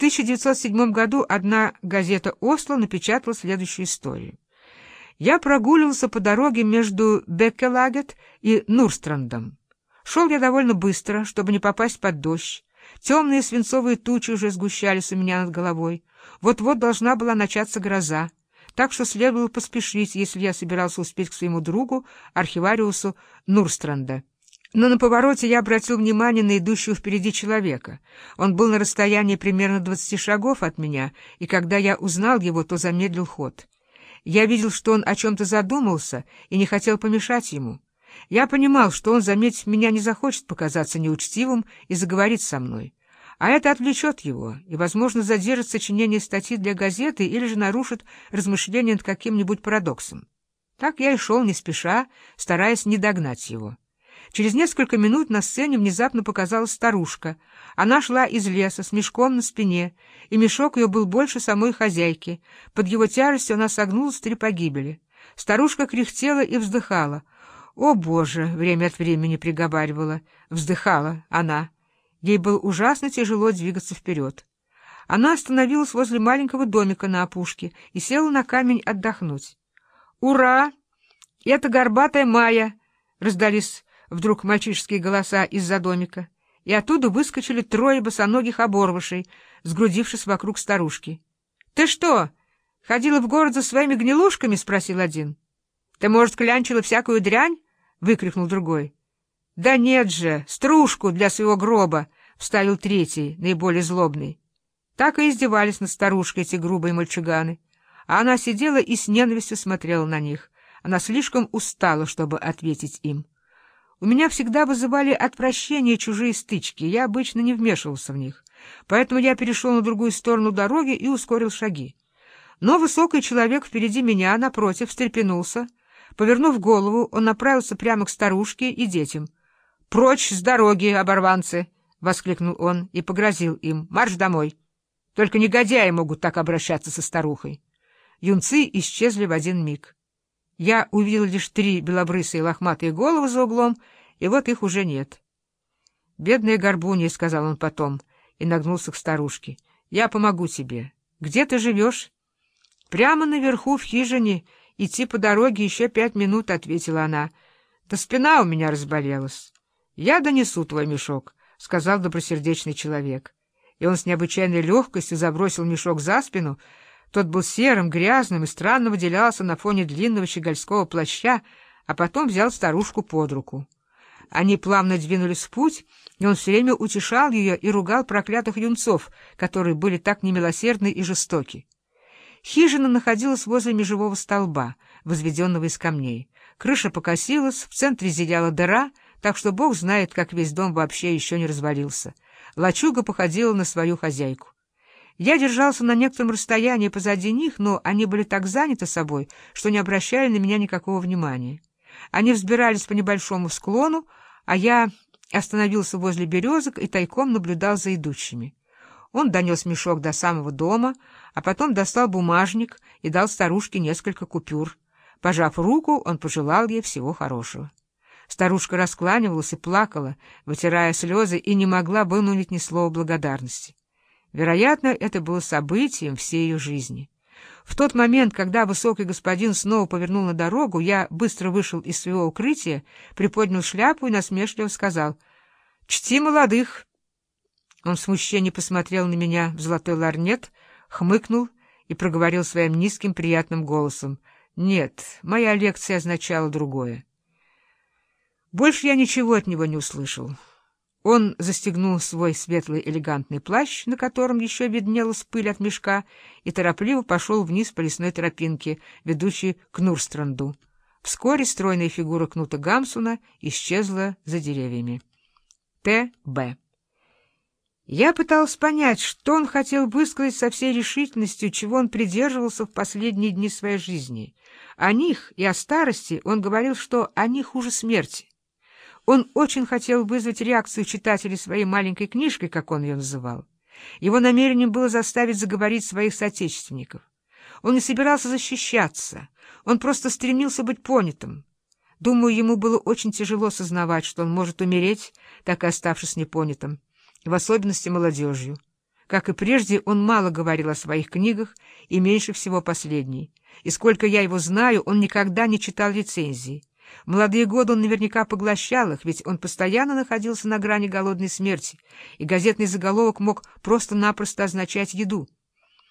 1907 году одна газета «Осло» напечатала следующую историю. Я прогуливался по дороге между Беккелагет и Нурстрандом. Шел я довольно быстро, чтобы не попасть под дождь. Темные свинцовые тучи уже сгущались у меня над головой. Вот-вот должна была начаться гроза, так что следовало поспешить, если я собирался успеть к своему другу, архивариусу Нурстранда. Но на повороте я обратил внимание на идущего впереди человека. Он был на расстоянии примерно двадцати шагов от меня, и когда я узнал его, то замедлил ход. Я видел, что он о чем-то задумался и не хотел помешать ему. Я понимал, что он, заметив меня, не захочет показаться неучтивым и заговорить со мной. А это отвлечет его и, возможно, задержит сочинение статьи для газеты или же нарушит размышления над каким-нибудь парадоксом. Так я и шел не спеша, стараясь не догнать его. Через несколько минут на сцене внезапно показалась старушка. Она шла из леса с мешком на спине, и мешок ее был больше самой хозяйки. Под его тяжестью она согнулась в три погибели. Старушка кряхтела и вздыхала. «О, Боже!» — время от времени приговаривала. Вздыхала она. Ей было ужасно тяжело двигаться вперед. Она остановилась возле маленького домика на опушке и села на камень отдохнуть. «Ура! Это горбатая Майя!» — раздались вдруг мальчишеские голоса из-за домика, и оттуда выскочили трое босоногих оборвышей, сгрудившись вокруг старушки. — Ты что, ходила в город за своими гнилушками? — спросил один. — Ты, может, клянчила всякую дрянь? — выкрикнул другой. — Да нет же, стружку для своего гроба! — вставил третий, наиболее злобный. Так и издевались над старушкой эти грубые мальчуганы. А она сидела и с ненавистью смотрела на них. Она слишком устала, чтобы ответить им. У меня всегда вызывали отвращение чужие стычки, я обычно не вмешивался в них, поэтому я перешел на другую сторону дороги и ускорил шаги. Но высокий человек впереди меня, напротив, встрепенулся. Повернув голову, он направился прямо к старушке и детям. «Прочь с дороги, оборванцы!» — воскликнул он и погрозил им. «Марш домой! Только негодяи могут так обращаться со старухой!» Юнцы исчезли в один миг. Я увидел лишь три белобрысые лохматые головы за углом, и вот их уже нет. — Бедная горбунья, — сказал он потом, и нагнулся к старушке. — Я помогу тебе. Где ты живешь? — Прямо наверху, в хижине. Идти по дороге еще пять минут, — ответила она. — Да спина у меня разболелась. — Я донесу твой мешок, — сказал добросердечный человек. И он с необычайной легкостью забросил мешок за спину, — тот был серым, грязным и странно выделялся на фоне длинного щегольского плаща, а потом взял старушку под руку. Они плавно двинулись в путь, и он все время утешал ее и ругал проклятых юнцов, которые были так немилосердны и жестоки. Хижина находилась возле межевого столба, возведенного из камней. Крыша покосилась, в центре зияла дыра, так что бог знает, как весь дом вообще еще не развалился. Лачуга походила на свою хозяйку. Я держался на некотором расстоянии позади них, но они были так заняты собой, что не обращали на меня никакого внимания. Они взбирались по небольшому склону, а я остановился возле березок и тайком наблюдал за идущими. Он донес мешок до самого дома, а потом достал бумажник и дал старушке несколько купюр. Пожав руку, он пожелал ей всего хорошего. Старушка раскланивалась и плакала, вытирая слезы, и не могла вымолвить ни слова благодарности. Вероятно, это было событием всей ее жизни. В тот момент, когда высокий господин снова повернул на дорогу, я быстро вышел из своего укрытия, приподнял шляпу и насмешливо сказал «Чти молодых!». Он в смущении посмотрел на меня в золотой ларнет, хмыкнул и проговорил своим низким приятным голосом «Нет, моя лекция означала другое». Больше я ничего от него не услышал. Он застегнул свой светлый элегантный плащ, на котором еще виднелась пыль от мешка, и торопливо пошел вниз по лесной тропинке, ведущей к Нурстранду. Вскоре стройная фигура Кнута Гамсуна исчезла за деревьями. Т.Б. Я пытался понять, что он хотел высказать со всей решительностью, чего он придерживался в последние дни своей жизни. О них и о старости он говорил, что они хуже смерти. Он очень хотел вызвать реакцию читателей своей маленькой книжкой, как он ее называл. Его намерением было заставить заговорить своих соотечественников. Он не собирался защищаться, он просто стремился быть понятым. Думаю, ему было очень тяжело сознавать, что он может умереть, так и оставшись непонятым, в особенности молодежью. Как и прежде, он мало говорил о своих книгах и меньше всего последней. И сколько я его знаю, он никогда не читал рецензий. Молодые годы он наверняка поглощал их, ведь он постоянно находился на грани голодной смерти, и газетный заголовок мог просто-напросто означать еду —